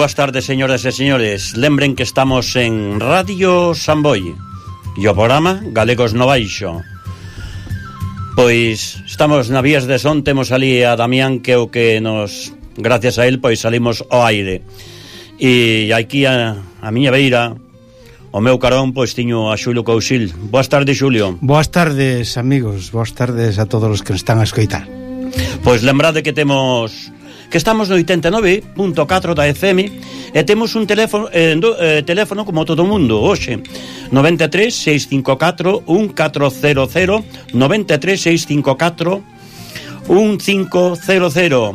boas tardes, señoras e señores. Lembren que estamos en Radio Samboy e o programa Galegos no Baixo. Pois estamos na vías de son, temos ali a Damián que o que nos, gracias a él, pois salimos ao aire. E aquí a, a miña beira, o meu carón, pois tiño a Xulio Cousil. Boas tardes, Xulio. Boas tardes, amigos. Boas tardes a todos os que nos están a escoitar. Pois lembrade que temos que estamos no 89.4 da FM e temos un teléfono, eh, do, eh, teléfono como todo mundo hoxe 93 654 1400 93 654 1500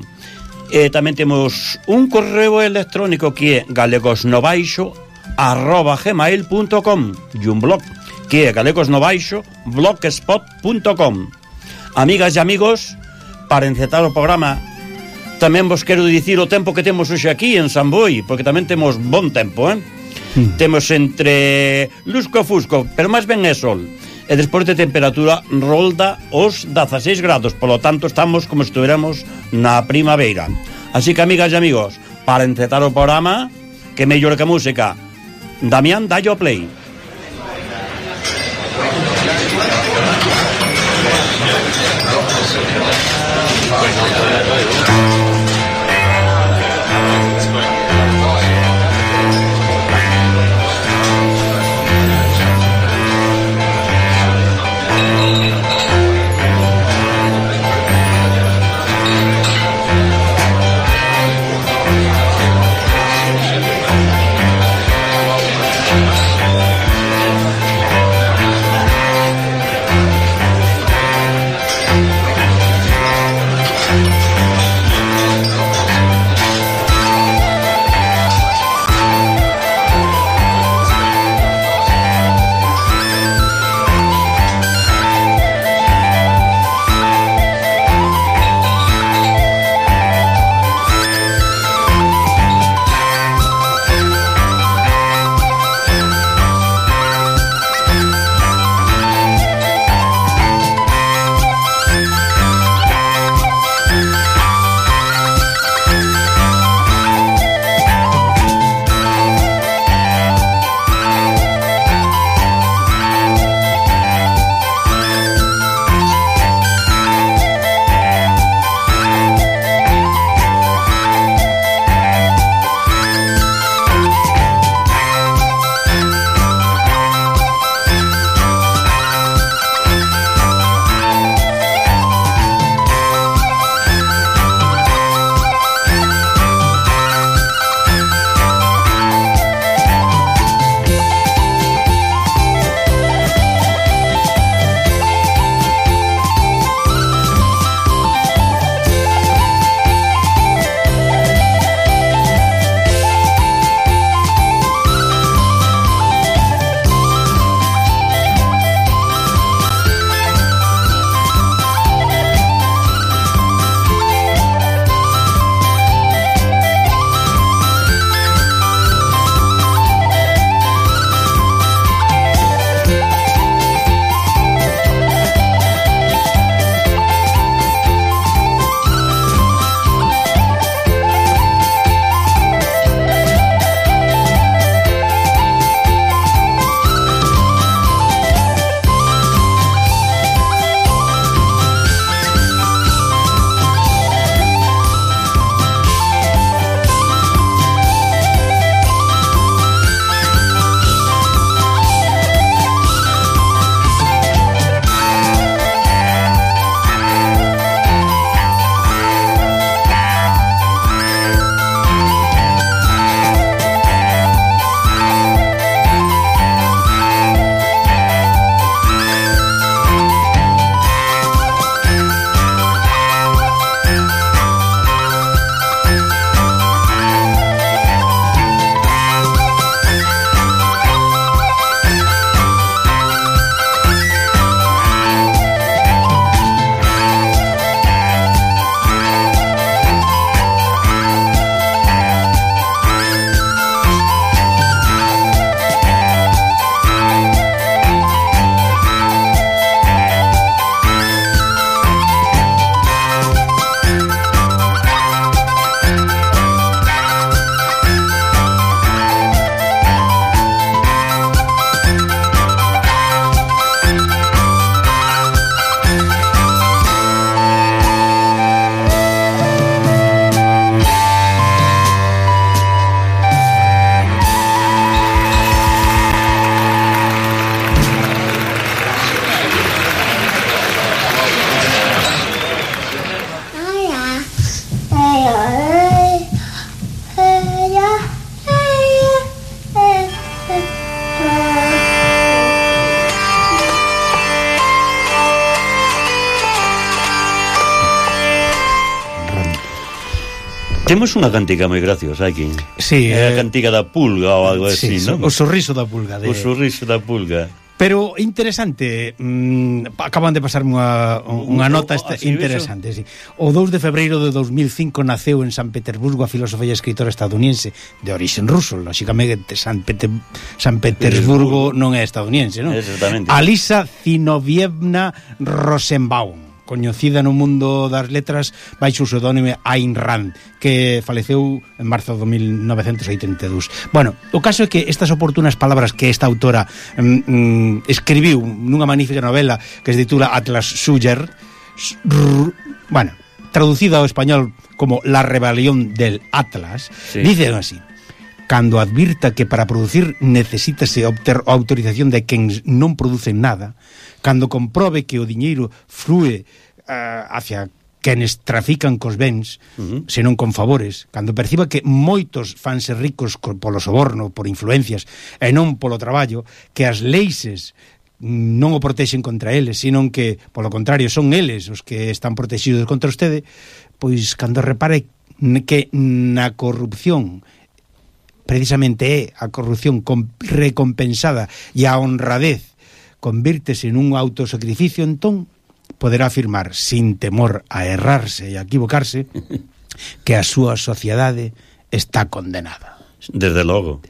e tamén temos un correo electrónico que é galegosnovaixo arroba gmail.com e un blog que é galegosnovaixo blogspot.com Amigas e amigos, para encetar o programa Tamén vos quero dicir o tempo que temos hoxe aquí en Samboi, porque tamén temos bon tempo, eh? Mm. Temos entre lusco e fusco, pero máis ben é sol. E despois de temperatura rolda os 16 grados, polo tanto estamos como se estuviéramos na primavera. Así que, amigas e amigos, para entretar o programa, que mellor que música, Damián, dallo play. Temos unha cantiga moi graciosa aquí. Sí, é eh, a cantiga da pulga ou algo así, sí, non? O sorriso da pulga. De... O sorriso da pulga. Pero interesante, mm, acaban de pasarme unha, unha nota esta, ah, interesante. Sí. O 2 de febreiro de 2005 naceu en San Petersburgo a filósofa e escritora estadounidense de orixen ruso. Lóxicamente, San, Pete, San Petersburgo non é estadounidense, non? Exactamente. Alisa Zinovievna Rosenbaum coñecida no mundo das letras baixo o pseudónimo Ayn Rand, que faleceu en marzo de 1982. Bueno, o caso é que estas oportunas palabras que esta autora mm, mm, escribiu nunha magnífica novela que se titula Atlas Suyer, bueno, traducida ao español como La rebelión del Atlas, sí. dicen así cando advirta que para producir necesítase obter a autorización de quen non producen nada, cando comprobe que o diñeiro flúe uh, hacia quenes trafican cos bens, uh -huh. senón con favores, cando perciba que moitos fanse ricos polo soborno, por influencias, e non polo traballo, que as leixes non o protexen contra eles, senón que, polo contrario, son eles os que están protegidos contra vostede, pois cando repare que na corrupción precisamente é a corrupción recompensada e a honradez convírtese nun autosacrificio, entón poderá afirmar, sin temor a errarse e a equivocarse, que a súa sociedade está condenada. Desde logo.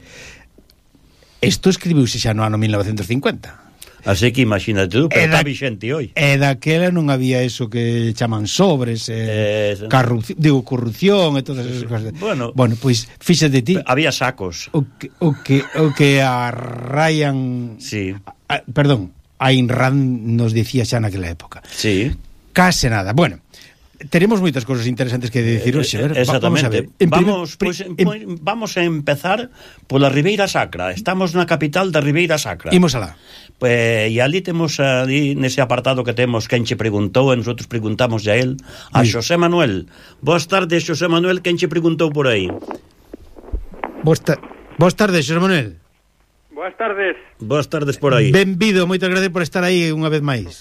Isto escribiuse xa no ano 1950. Así que imagínate tú, pero da, está vixente hoy. E daquela non había eso que chaman sobres, eh, eh, corrupción, digo, corrupción e todas esas cosas. Bueno, bueno pois pues, fíxate ti. Había sacos. O que, o que, o que a Ryan... Sí. A, perdón, a Inran nos dicía xa naquela época. Sí. Case nada. Bueno, Teremos moitas cousas interesantes que dicir eh, hoxe, ver. Eh, exactamente. Vamos, a ver. vamos, pois, en... Pois, vamos a empezar pola Ribeira Sacra. Estamos na capital da Ribeira Sacra. Imos alá. Pues, e ali temos ali nese apartado que temos quen che preguntou, e nosotros preguntamos a él, a sí. Xosé Manuel. Boas tardes, Xosé Manuel, quen che preguntou por aí? Boas, ta... Boas tardes, Xosé Manuel. Boas tardes. Boas tardes por aí. Benvido, moitas gracias por estar aí unha vez máis.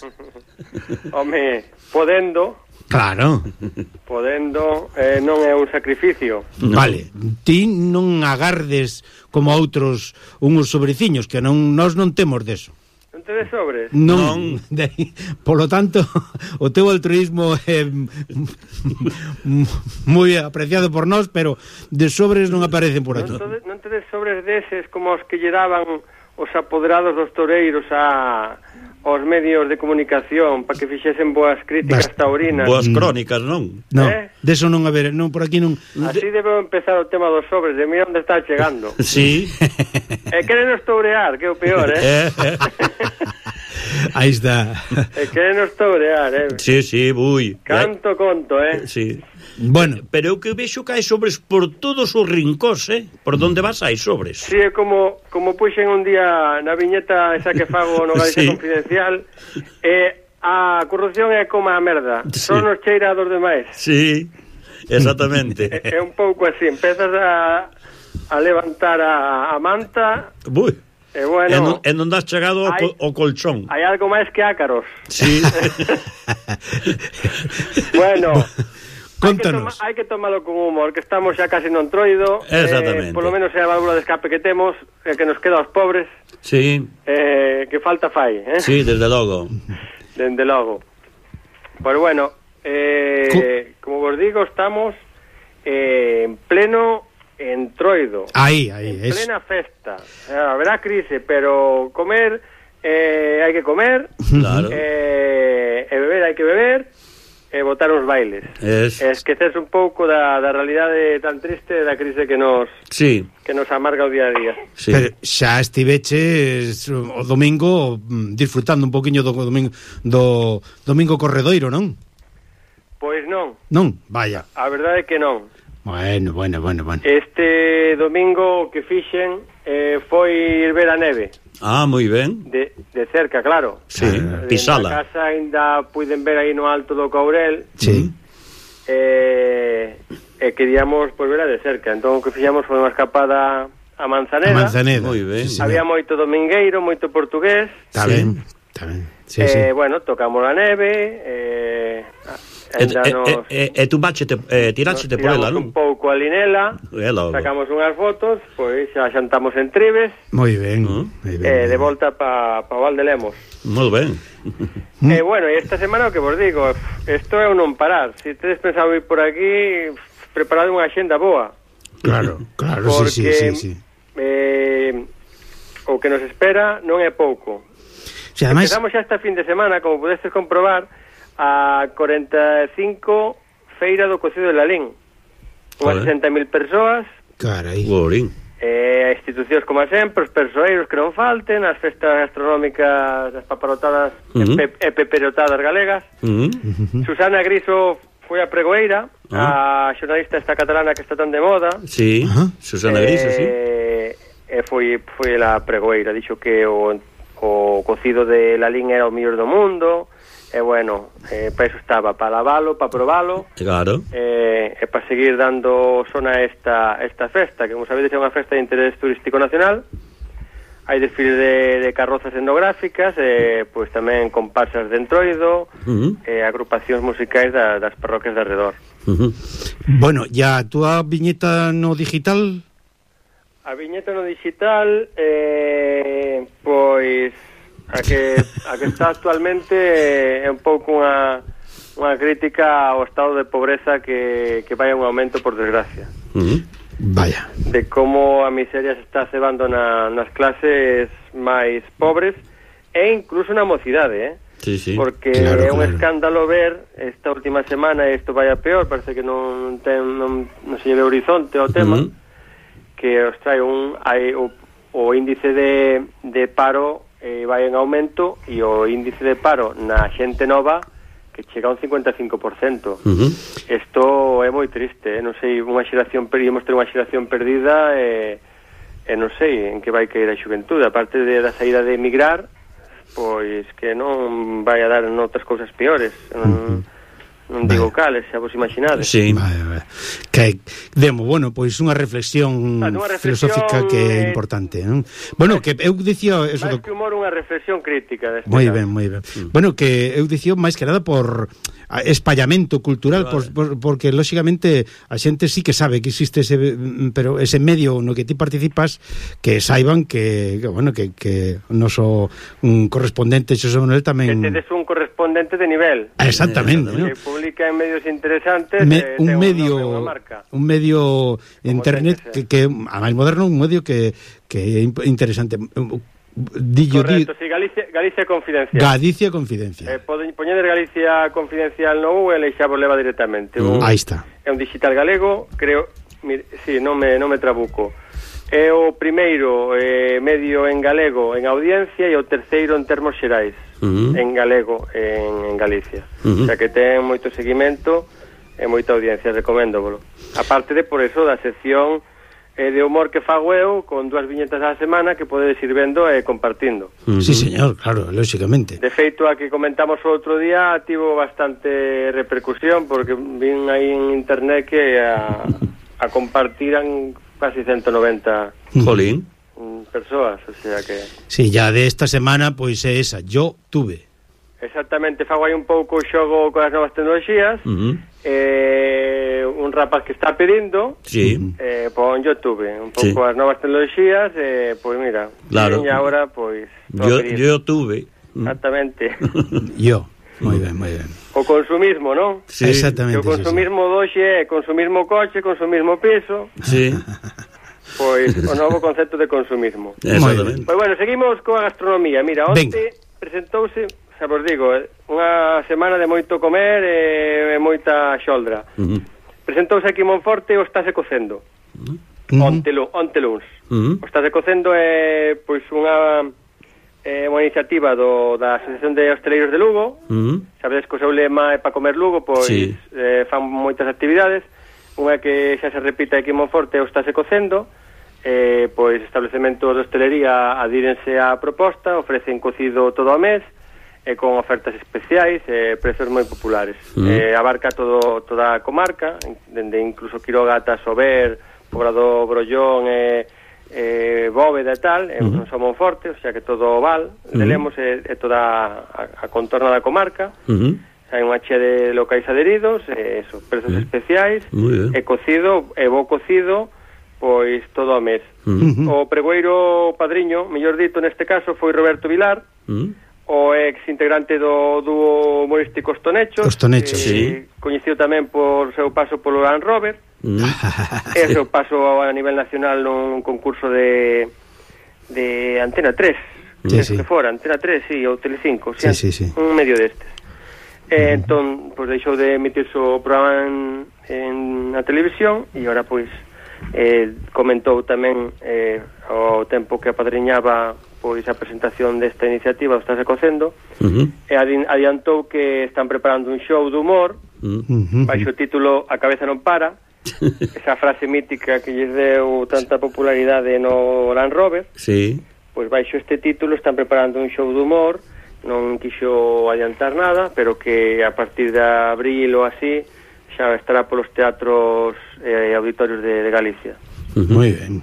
Home, podendo Claro. Podendo, eh, non é un sacrificio. Vale, ti non agardes como outros unhos sobreciños, que non nós non temos deso. Non tedes sobres? Non, non. De, polo tanto, o teu altruismo é moi apreciado por nós, pero de sobres non aparecen por aquí. Non, non tedes sobres deses como os que lle daban os apoderados dos toreiros a aos medios de comunicación para que fixesen boas críticas Bast... taurinas. Boas mm. crónicas, non? Non, eh? deso non haber, non, por aquí non... Así debeu empezar o tema dos sobres, de mira onde está chegando. sí. E eh, querenos tourear, que é o peor, eh? Aí está. E eh, querenos tourear, eh? Sí, sí, bui. Canto conto, eh? Sí. Bueno. Pero eu que vexo que hai sobres por todos os rincós, eh? Por donde vas hai sobres. Si, sí, é como, como puxen un día na viñeta esa que fago no Galicia sí. Confidencial, eh, a corrupción é como a merda. Sí. Son nos cheira dos demais. Sí, exactamente. é, é un pouco así, empezas a, a levantar a, a manta... Ui. E bueno, en, en onde has chegado hai, o colchón. Hai algo máis que ácaros. Sí. bueno, Contanos. Hai que, toma, hai que tomalo con humor, que estamos xa casi non troido. Exactamente. Eh, polo menos é a válvula de escape que temos, eh, que nos queda aos pobres. Sí. Eh, que falta fai, eh? Sí, desde logo. Dende logo. Pero bueno, eh, como vos digo, estamos eh, en pleno entroido. Aí, aí. En es... plena festa. Eh, habrá crise, pero comer eh, hai que comer. Claro. Eh, e beber hai que beber e botar os bailes. Es... E esquecerse un pouco da, da realidade tan triste da crise que nos sí. que nos amarga o día a día. Sí. Pero xa estiveches o domingo mm, disfrutando un poquiño do domingo do domingo corredoiro, non? Pois non. Non, vaya. A verdade é que non. Bueno, bueno, bueno, bueno. Este domingo que fixen eh, foi ir ver a neve. Ah, moi ben. De, de cerca, claro. Sí, eh, pisala. Na casa ainda puiden ver aí no alto do Caurel. Sí. Mm. Eh, e eh, queríamos pois, pues, ver de cerca. Entón, o que fixamos foi unha escapada a Manzaneda. A Manzaneda. Moi ben. Sí, Había moito domingueiro, moito portugués. Está sí. ben, está ben. Sí, eh, sí. Bueno, tocamos a neve, eh, E, e, e, e tú báchete, eh, tiráchete por ela, non? un pouco ali nela, ela, sacamos unhas fotos, pois xa xantamos en Trives. Moi ben, uh, ben, eh, de volta pa, pa Val de Lemos. Moi ben. e eh, bueno, e esta semana o que vos digo, isto é un non parar. Se si tedes pensado ir por aquí, preparad unha xenda boa. Claro, claro, Porque, sí, sí, sí, sí. Eh, o que nos espera non é pouco. Si, además... Empezamos xa esta fin de semana, como podestes comprobar, a 45 Feira do Cocido de Lalín. Unhas 60.000 persoas. Carai. Bolín. Eh, institucións como sempre, os persoeiros que non falten, as festas gastronómicas, as paparotadas uh -huh. e, pe, e peperotadas galegas. Uh -huh. Susana Griso foi a pregoeira, ah. a xornalista esta catalana que está tan de moda. Sí, uh -huh. Susana Griso, eh, sí. E foi, foi a pregoeira, dixo que o, o cocido de Lalín era o mellor do mundo, E bueno, eh, para iso estaba, para lavalo, para probalo Claro eh, E para seguir dando sona esta, esta festa Que como sabedes é unha festa de interés turístico nacional Hai desfile de, de carrozas etnográficas E eh, pois tamén comparsas de entroido uh -huh. E eh, agrupacións musicais da, das parroquias de alrededor uh -huh. Bueno, ya a túa viñeta no digital? A viñeta no digital, eh, pois A que, a que está actualmente eh, é un pouco unha, unha crítica ao estado de pobreza que, que vai a un aumento, por desgracia. Mm. Vaya. De como a miseria se está cebando na, nas clases máis pobres e incluso na mocidade, eh? Sí, sí. Porque claro, é un claro. escándalo ver esta última semana e isto vai a peor, parece que non ten non, non se lleve horizonte ao tema. Mm que os trae un hai o, o índice de, de paro eh, vai en aumento e o índice de paro na xente nova que chega a un 55%. Uh -huh. Isto é moi triste, eh? non sei, unha xeración perdida, ter unha xeración perdida eh, e eh, eh, non sei en que vai caer a xuventude, aparte de da saída de emigrar, pois que non vai a dar noutras cousas peores. Uh -huh. Non, non digo cales, xa vos imaginades. Sí, vale, vale. Que demo, bueno, pois unha reflexión, ah, vale, unha reflexión filosófica que é eh... importante, non? Bueno, que eu dicía eso máis do... que humor unha reflexión crítica deste Moi ben, moi ben. Mm. Bueno, que eu dicía máis que nada por espallamento cultural vale. por, por, porque lóxicamente a xente sí que sabe que existe ese mm, pero ese medio no que ti participas que saiban que, que bueno, que que noso un correspondente Xosé Manuel tamén Que tedes un correspondente correspondente de nivel. Exactamente. Que ¿no? publica en medios interesantes. Me, eh, un, medio, una, una marca. un medio internet que, que, a máis moderno, un medio que, que é interesante. Dillo, Correcto, di... sí, Galicia, Galicia Confidencial. Galicia Confidencial. Eh, pode, poñedes Galicia Confidencial no Google e xa vos leva directamente. Mm. Un, Aí está. É un digital galego, creo... Mire, sí, non me, non me trabuco É o primeiro eh, medio en galego en audiencia e o terceiro en termos xerais, uh -huh. en galego en, en Galicia. Uh -huh. O sea que ten moito seguimento e moita audiencia, recoméndovolo. Aparte de por eso da sección eh, de humor que fago eu con dúas viñetas á semana que podedes ir vendo e eh, compartindo. Mm, sí, señor, claro, lógicamente. De feito, a que comentamos o outro día tivo bastante repercusión porque vin aí en internet que a, a compartiran casi 190 Jolín. Mm, persoas, o sea que... Si, sí, ya de esta semana, pois é esa, yo tuve. Exactamente, fago aí un pouco o xogo coas novas tecnologías, uh -huh. eh, un rapaz que está pedindo, sí. eh, pon yo tuve, un pouco sí. as novas tecnologías, eh, pois mira, claro. e agora, pois... Yo, yo tuve. Exactamente. yo, moi ben, moi ben. O consumismo, non? Sí, exactamente. O consumismo sí, sí. doxe é consumismo coche, consumismo piso. Sí. Pois o novo concepto de consumismo. Exactamente. Pois bueno, seguimos coa gastronomía. Mira, onte presentouse, xa vos digo, eh, unha semana de moito comer e, e moita xoldra. Uh -huh. Presentouse aquí en Monforte o estáse cocendo. Uh -huh. Onte, onte luns. Uh -huh. O estáse cocendo é pois unha É unha iniciativa do, da Asociación de Hosteleiros de Lugo. Uh -huh. Sabedes que o seu lema é para comer Lugo, pois sí. eh, fan moitas actividades. Unha que xa se repite aquí en Monforte, o estáse cocendo. Eh, pois establecementos de hostelería adírense á proposta, ofrecen cocido todo o mes, e eh, con ofertas especiais e eh, prezos moi populares. Uh -huh. eh, abarca todo toda a comarca, dende incluso Quiroga ata Sober, Pobrado Brollón e... Eh, eh, bóveda e tal, é uh -huh. un somonforte, o sea que todo o val de Lemos é, é toda a, a contorna da comarca, uh -huh. hai unha che de locais adheridos, e eso, prezos uh -huh. especiais, e cocido, e bo cocido, pois todo o mes. Uh -huh. O pregoeiro padriño, mellor dito neste caso, foi Roberto Vilar, uh -huh. o ex integrante do dúo humorístico Os Tonechos, Os Tonechos, sí. coñecido tamén por seu paso polo Land Rover, Mm. E o seu paso a nivel nacional nun concurso de, de Antena 3, sí, sí. que fora, Antena 3, sí, ou Telecinco, sí, sí, sí, sí. un medio destes. E, eh, mm. entón, pois, deixou de emitir o programa en, en a televisión e ora, pois, eh, comentou tamén eh, o tempo que apadriñaba pois a presentación desta iniciativa o estáse cocendo uh eh, -huh. e adiantou que están preparando un show de humor uh -huh. baixo o título A cabeza non para esa frase mítica que lles deu tanta popularidade no Land Rover sí. pois baixo este título están preparando un show de humor non quixo adiantar nada pero que a partir de abril ou así xa estará polos teatros e eh, auditorios de, de Galicia uh. Moi ben,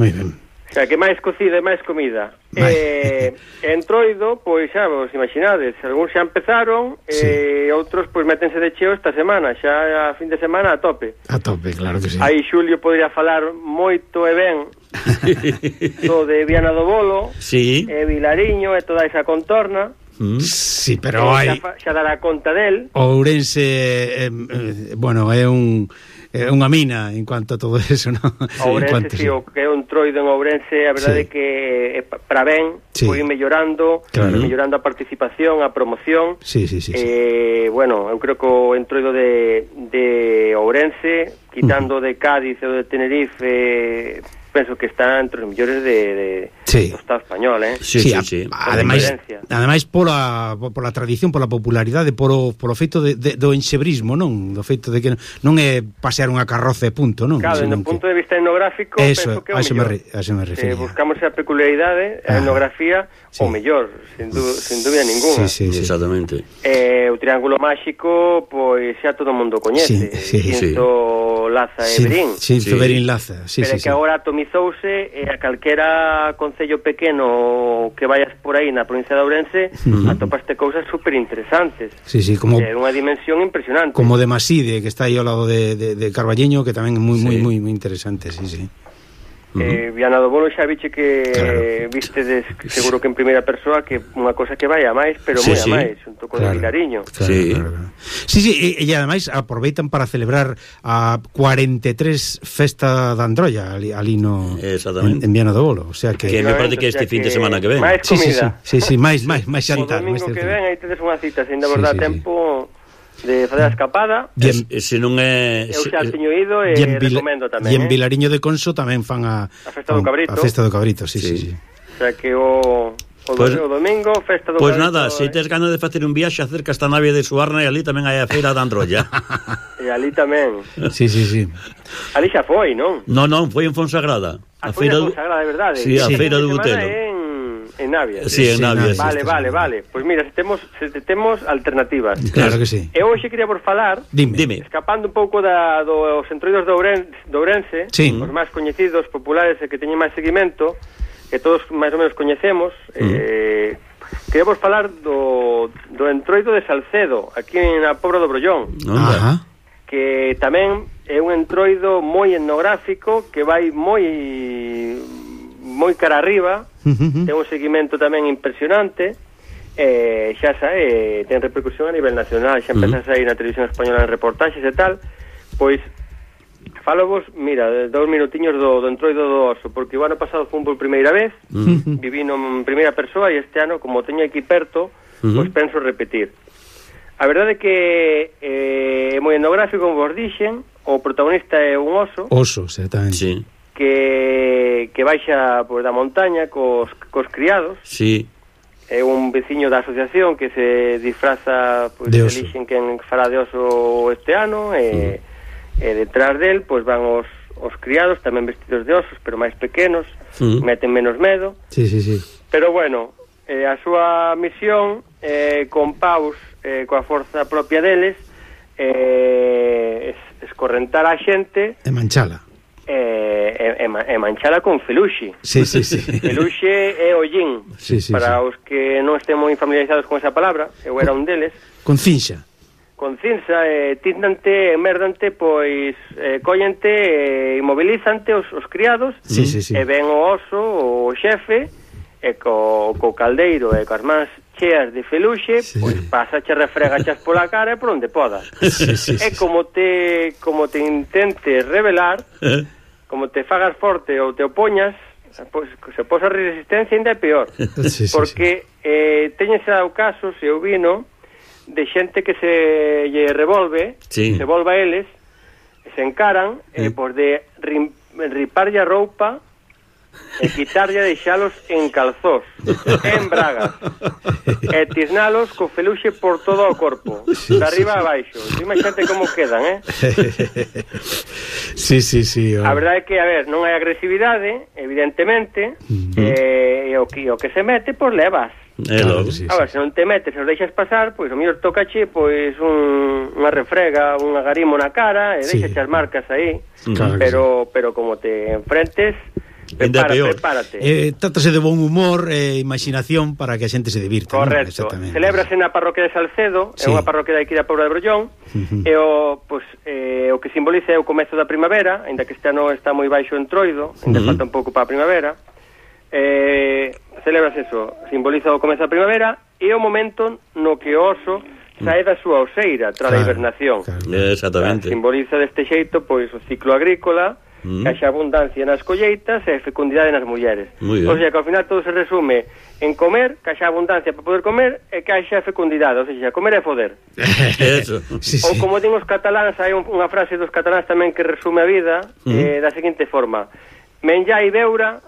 moi ben O sea, que máis cocida e máis comida. Vai. Eh, entroido, pois xa vos imaginades, algúns xa empezaron sí. e eh, outros pois métense de cheo esta semana, xa a fin de semana a tope. A tope, claro que sí. Aí Xulio podría falar moito e ben do de Viana do Bolo, sí. e Vilariño e toda esa contorna. Mm-hmm. Sí, pero eh, hai xa, xa dará conta del. Ourense eh, eh, bueno, é un é unha mina en cuanto a todo eso, non? Ourense, cuanto, sí, o que é un troido en Ourense, a verdade sí. é que eh, para ben sí. foi mellorando, claro. mellorando a participación, a promoción. Sí, sí, sí, eh, sí. bueno, eu creo que o entroido de, de Ourense, quitando uh -huh. de Cádiz ou de Tenerife, eh, penso que está entre os mellores de, de sí. do Estado español, eh? Sí, sí, sí, a, sí. Ademais, ademais pola, pola tradición, pola popularidade, polo, polo feito de, de, do enxebrismo, non? Do feito de que non é pasear unha carroza e punto, non? Claro, desde un punto que... de vista etnográfico, eso, penso que é o mellor. Re, a eso me eh, refería. Eh, buscamos a peculiaridade, a ah, etnografía, sí. o mellor, sin, du, sin dúbida ninguna. Sí, sí, sí. Exactamente. Eh, o Triángulo Máxico, pois xa todo o mundo coñece. Sí, sí, sí. sí. Laza sí, e Berín. Cinto sí. Berín Laza, sí, Pero sí, que sí. agora atomizouse e a calquera con concello pequeno que vayas por aí na provincia de Ourense, uh -huh. atopaste cousas super interesantes. Sí, sí, como é unha dimensión impresionante. Como de Maside, que está aí ao lado de de, de Carballiño, que tamén é moi sí. moi moi interesante, sí, sí. -huh. eh, Viana do Bolo xa viche que claro. eh, vistedes seguro que en primeira persoa que unha cosa que vai a máis, pero sí, moi sí. a máis, un toco claro. o Vilariño. Claro, sí. Claro, claro. sí, sí, e, e ademais aproveitan para celebrar a 43 Festa da Androlla ali, ali no en, en Viana do Bolo, o sea que Que me parece que este fin de semana que ven. Máis comida. Sí, sí, sí, sí, sí máis, máis, máis xantar. O domingo que ven aí tedes unha cita, se ainda vos sí, dá sí, tempo. Sí de fazer a escapada. E, e se non é eu xa teño ido e, e recomendo tamén. E en eh? Vilariño de Conso tamén fan a a Festa do Cabrito. A Festa do Cabrito, sí, sí, sí. sí. O sea que o O pues, o domingo, festa do Pois pues nada, se eh. tes ganas de facer un viaxe acerca esta nave de Suarna e ali tamén hai a feira da Androlla. e ali tamén. Sí, sí, sí. Ali xa foi, non? Non, non, foi en Fonsagrada. Ah, a, a feira do... Fonsagrada, de verdade. Sí, a sí. feira do Butelo. É En Navia. Sí, en Avias. Vale, vale, vale. Pois pues mira, se temos, se temos alternativas. Claro que sí. E hoxe quería por falar, dime, dime. escapando un pouco da, dos entroidos de Ourense, de Ourense sí. os máis coñecidos, populares e que teñen máis seguimento, que todos máis ou menos coñecemos, mm. eh, queremos falar do, do entroido de Salcedo, aquí na Pobra do Brollón. Ajá. Que tamén é un entroido moi etnográfico que vai moi moi cara arriba, ten un seguimento tamén impresionante, eh, xa xa eh, ten repercusión a nivel nacional, xa empezas uh -huh. a ir na televisión española en reportaxes e tal, pois falo vos, mira, dous minutiños do, do entroido do oso, porque o ano pasado fun por primeira vez, uh -huh. en primeira persoa e este ano, como teño aquí perto, uh -huh. pois penso repetir. A verdade é que eh, é moi etnográfico, como vos dixen, o protagonista é un oso. Oso, exactamente. Sí que, que baixa por da montaña cos, cos criados. Sí. É un veciño da asociación que se disfraza, pois pues, elixen quen fará de oso este ano e, mm. e detrás del pois van os, os criados tamén vestidos de osos, pero máis pequenos, mm. meten menos medo. Sí, sí, sí. Pero bueno, eh, a súa misión eh, con paus eh, coa forza propia deles eh, es, escorrentar a xente e manchala e, e, e manchala con feluxe. Sí, sí, sí. Feluxe é ollín. Sí, sí, para sí. os que non estén moi familiarizados con esa palabra, eh, eu era un deles. Con cinxa. Con cinxa, eh, tiznante, merdante, pois eh, collente, eh, inmobilizante os, os criados, sí, sí, sí. e ven o oso, o xefe, e co, co caldeiro e coas mans cheas de feluxe, sí. pois pasache refregachas pola cara e por onde podas. Sí, sí, e como te como te intentes revelar, eh como te fagas forte ou te opoñas, pois, se posa resistencia ainda é peor. sí, sí, porque sí. eh, teñense dado casos, se eu vino, de xente que se lle revolve, sí. se volva eles, se encaran, eh. eh, pois de rim, riparlle a roupa e quitarlle deixalos en calzós, en bragas, e tiznalos co feluxe por todo o corpo, de arriba a baixo. Dime xente como quedan, eh? Sí, sí, sí. O... A verdade é que, a ver, non hai agresividade, evidentemente, eh, e o que, o que se mete, pois levas. É claro, sí, sí. A ver, se non te metes e os deixas pasar, pois o mellor tocache pois un, unha refrega, un agarimo na cara e sí. deixas as marcas aí. Claro pero sí. pero como te enfrentes, Prepara, peor. prepárate. Eh, trátase de bon humor e eh, imaginación para que a xente se divirta. Correcto. ¿no? Celébrase na parroquia de Salcedo, sí. é unha parroquia de aquí da Pobra de Brollón, uh -huh. e o, pues, eh, o que simboliza é o comezo da primavera, ainda que este ano está moi baixo o entroido, ainda uh -huh. falta un pouco para a primavera, eh, celebras eso, simboliza o comezo da primavera, e o momento no que o oso sae da súa oseira tras claro, a hibernación. Claro. Exactamente. Simboliza deste xeito pois o ciclo agrícola mm. que haxa abundancia nas colleitas e fecundidade nas mulleres. O sea, que ao final todo se resume en comer, que haxa abundancia para poder comer e que haxa fecundidade, o sea, comer é foder. Eso. Sí, Ou como din os cataláns, hai unha frase dos cataláns tamén que resume a vida mm. eh, da seguinte forma. Menjai beura,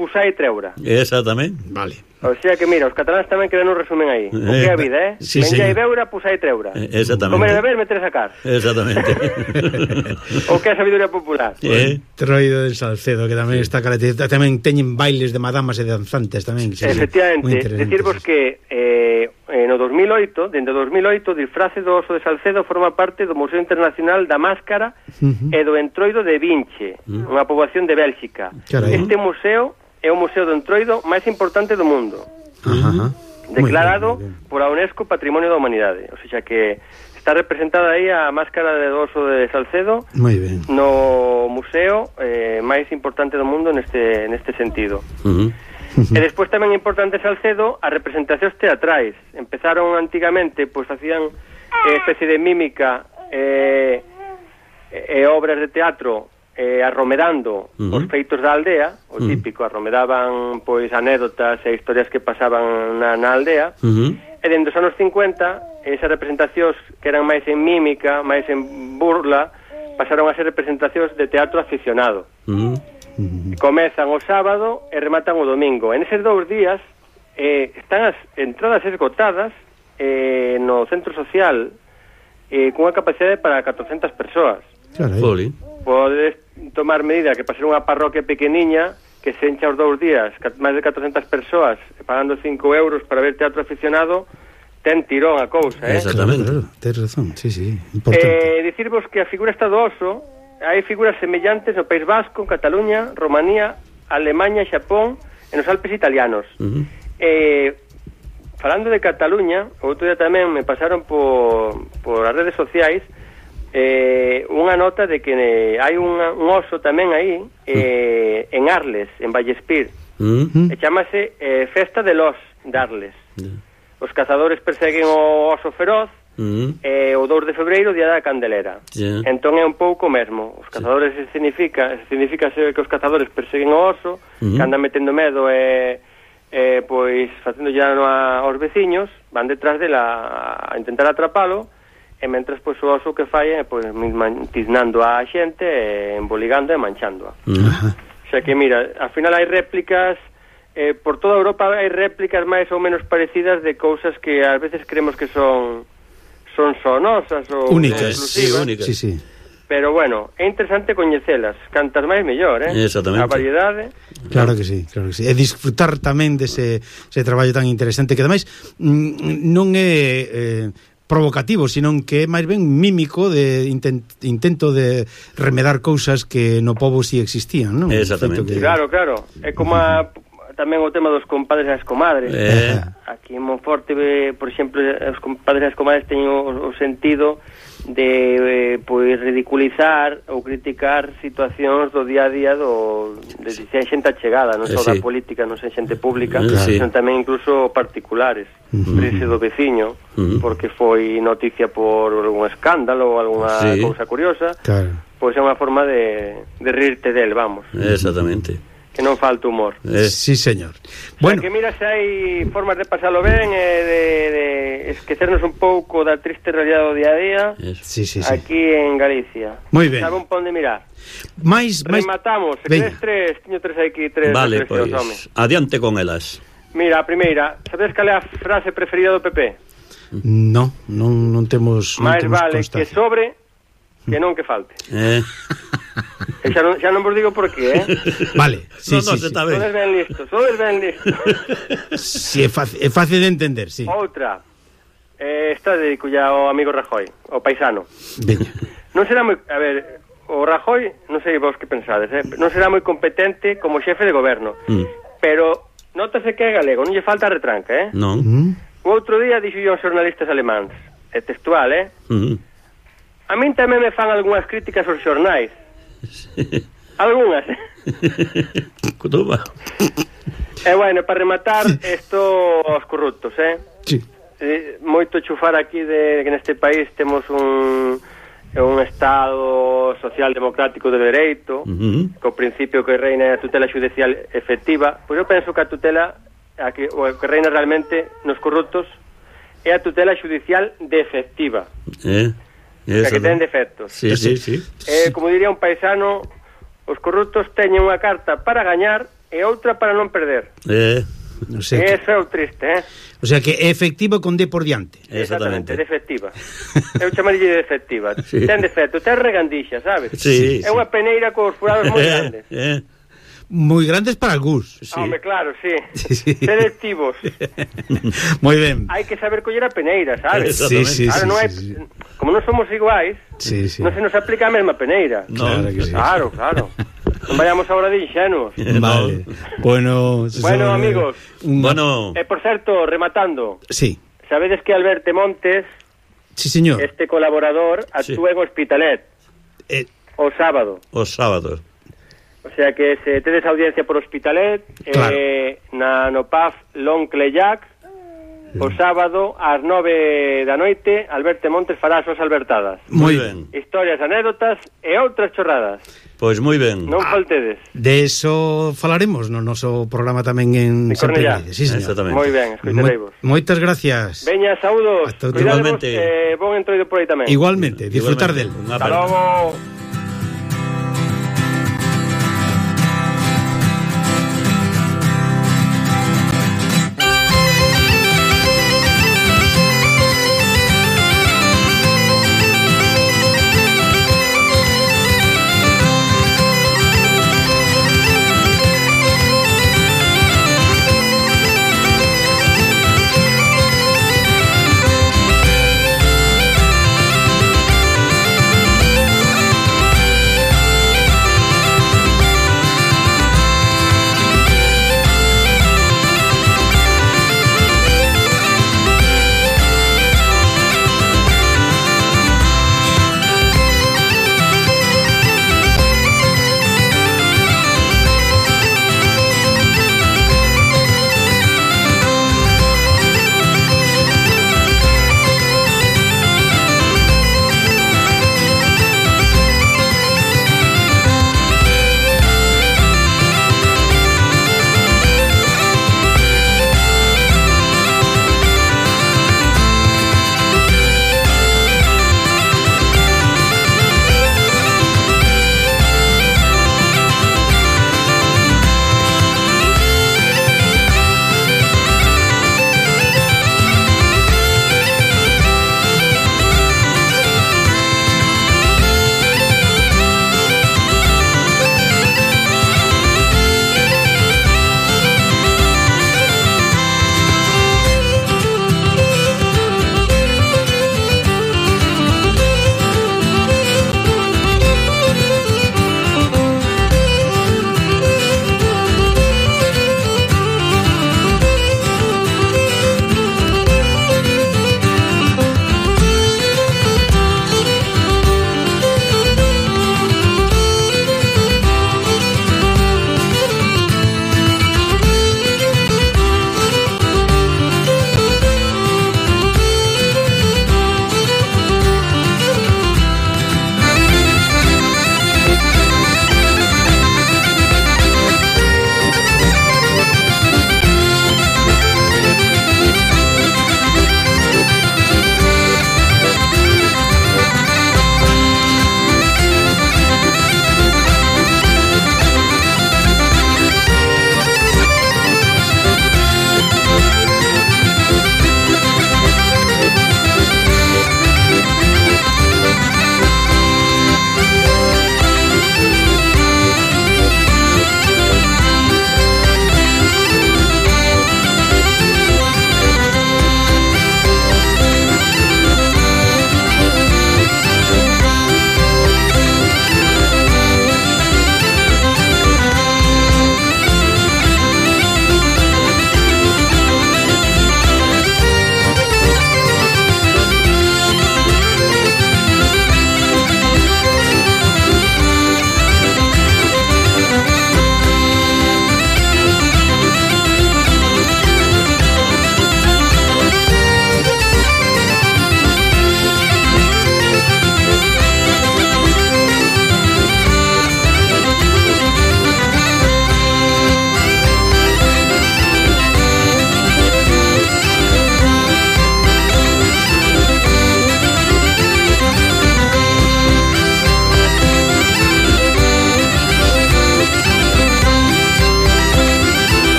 expulsar e Exactamente. Vale. O sea que mira, os cataláns tamén que un resumen aí. Eh, o que é a eh, vida, eh? Sí, Menja sí. e beure, pusar e. Eh, Exactamente. Comer e beber, meter a sacar. Exactamente. o que é a sabiduría popular. Eh? Troido de Salcedo, que tamén sí. está caracterizado. Tamén teñen bailes de madamas e danzantes tamén. Sí, Efectivamente. Decirvos que eh, no 2008, dende 2008, disfrace do oso de Salcedo forma parte do Museo Internacional da Máscara uh -huh. e do Entroido de Vinche, uh -huh. unha poboación de Bélxica. Carai. Este museo é o museo do Entroido máis importante do mundo. Ajá. Declarado bien, bien. por a UNESCO Patrimonio da Humanidade. O sea que está representada aí a máscara de oso de Salcedo Moi ben. no museo eh, máis importante do mundo neste, neste sentido. Uh E despois tamén importante Salcedo a representacións teatrais. Empezaron antigamente, pois facían eh, especie de mímica eh, e eh, obras de teatro eh, arromedando uh -huh. os feitos da aldea, o uh -huh. típico, arromedaban pois anécdotas e historias que pasaban na, na aldea, uh -huh. e dentro dos anos 50, esas representacións que eran máis en mímica, máis en burla, pasaron a ser representacións de teatro aficionado. Uh -huh. Comezan o sábado e rematan o domingo. En eses dous días eh, están as entradas esgotadas eh, no centro social eh, cunha capacidade para 400 persoas. Carai. Poli podes tomar medida que para ser unha parroquia pequeniña que se encha os dous días, máis de 400 persoas pagando 5 euros para ver teatro aficionado, ten tirón a cousa, eh? Exactamente, claro, claro. tens razón, sí, sí, importante. Eh, dicirvos que a figura está do oso, hai figuras semellantes no País Vasco, Cataluña, Romanía, Alemanha, Xapón e nos Alpes italianos. Uh -huh. eh, falando de Cataluña, outro día tamén me pasaron por, por as redes sociais eh, unha nota de que eh, hai unha, un oso tamén aí mm. eh, mm. en Arles, en Vallespir mm -hmm. e chamase eh, Festa de los Darles mm. os cazadores perseguen o oso feroz mm. eh, o 2 de febreiro día da Candelera yeah. entón é un pouco mesmo os cazadores yeah. significa significa que os cazadores perseguen o oso mm. que andan metendo medo e eh, eh, pois facendo llano aos veciños van detrás dela a intentar atrapalo e mentres pois o oso que fai é pois tiznando a xente, e emboligando e manchándoa. Uh -huh. sea que mira, ao final hai réplicas eh, por toda Europa hai réplicas máis ou menos parecidas de cousas que ás veces creemos que son son sonosas ou únicas, sí, únicas. Sí, sí. Pero bueno, é interesante coñecelas, cantas máis mellor, eh? Exactamente. A variedade. Claro que sí, claro que sí. E disfrutar tamén dese ese traballo tan interesante que ademais mm, non é eh, provocativo, senón que é máis ben mímico de intent, intento de remedar cousas que no povo si sí existían, non? Exactamente. Que... Claro, claro. É como a, tamén o tema dos compadres e as comadres. Eh. Aquí en Monforte, por exemplo, os compadres e as comadres teñen o, o sentido de eh, pois ridiculizar ou criticar situacións do día a día do de sí. Xente achegada, non eh, só sí. da política, non sei xente pública, eh, claro. sí. senón tamén incluso particulares, uh -huh. crise do veciño, uh -huh. porque foi noticia por algún escándalo ou algunha sí. cousa curiosa. Claro. Pois é unha forma de, de rirte del, vamos. Exactamente que non falta humor. Eh, sí, señor. Bueno, o sea, que mira se hai formas de pasalo ben e eh, de, de esquecernos un pouco da triste realidade do día a día Eso. sí, sí, sí. aquí en Galicia. Moi ben. Sabe un pon de mirar. Mais, mais... Rematamos, se crees tres, tiño tres aquí, tres. Vale, tres, pois, pues, adiante con elas. Mira, a primeira, sabedes cal é a frase preferida do PP? No, non, non temos non Mais temos vale constancia. que sobre que non que falte. Eh. E xa non, xa non vos digo por qué, eh? Vale, sí, no, no, sí, sí. Sodes ben listos, sodes ben listos. Si, sí, é, fácil, é fácil de entender, sí. Outra, eh, esta dedico ya ao amigo Rajoy, ao paisano. Veña. Non será moi... A ver, o Rajoy, non sei vos que pensades, eh? non será moi competente como xefe de goberno, mm. pero notase que é galego, non lle falta retranca, eh? Non. Mm. O outro día dixo aos xornalistas alemáns, é textual, eh? Mm. A min tamén me fan algunhas críticas aos xornais. Algunhas. Cotuba. E eh, bueno, para rematar, isto aos corruptos, eh? eh, moito chufar aquí de que neste país temos un un estado social democrático de dereito, uh -huh. co principio que reina a tutela judicial efectiva, pois eu penso que a tutela a que, o que reina realmente nos corruptos é a tutela judicial defectiva. Eh, eh, que ten defectos. Sí, sí, sí. Eh, como diría un paisano, os corruptos teñen unha carta para gañar e outra para non perder. Eh. O sea que... Eso é o triste, eh? O sea que é efectivo con D por diante. Exactamente, defectiva. Eu chamarille defectiva. Sí. Ten defecto, ten regandixa, sabes? Sí, é sí. unha peneira cos furados moi eh, grandes. Eh, eh moi grandes para gus. Ah, sí. Home, claro, sí. sí, sí. Selectivos. moi ben. Hai que saber coller a peneira, sabes? Sí, sí, claro, sí, non hai... sí, sí. Como non somos iguais, sí, sí. non se nos aplica a mesma peneira. No, claro, que sí. claro, claro. Vayamos ahora de inxenuos. Vale. bueno, bueno amigos. Bueno. E eh, por certo, rematando. Sí. Sabedes que Alberto Montes Sí, señor. Este colaborador actúa sí. en Hospitalet. Eh, o sábado. O sábado. O sea que se tedes audiencia por Hospitalet, claro. eh, na no PAF Long O sábado ás 9 da noite Alberto Montes fará as súas albertadas. Moi ben. Historias, anécdotas e outras chorradas. Pois moi ben. Non faltedes. De eso falaremos no noso programa tamén en Cornellá. Sí, Moi ben, escutarei vos Moitas gracias. Veña, saúdos. Igualmente. eh, Bon entroido por aí tamén. Igualmente, disfrutar del. Hasta logo.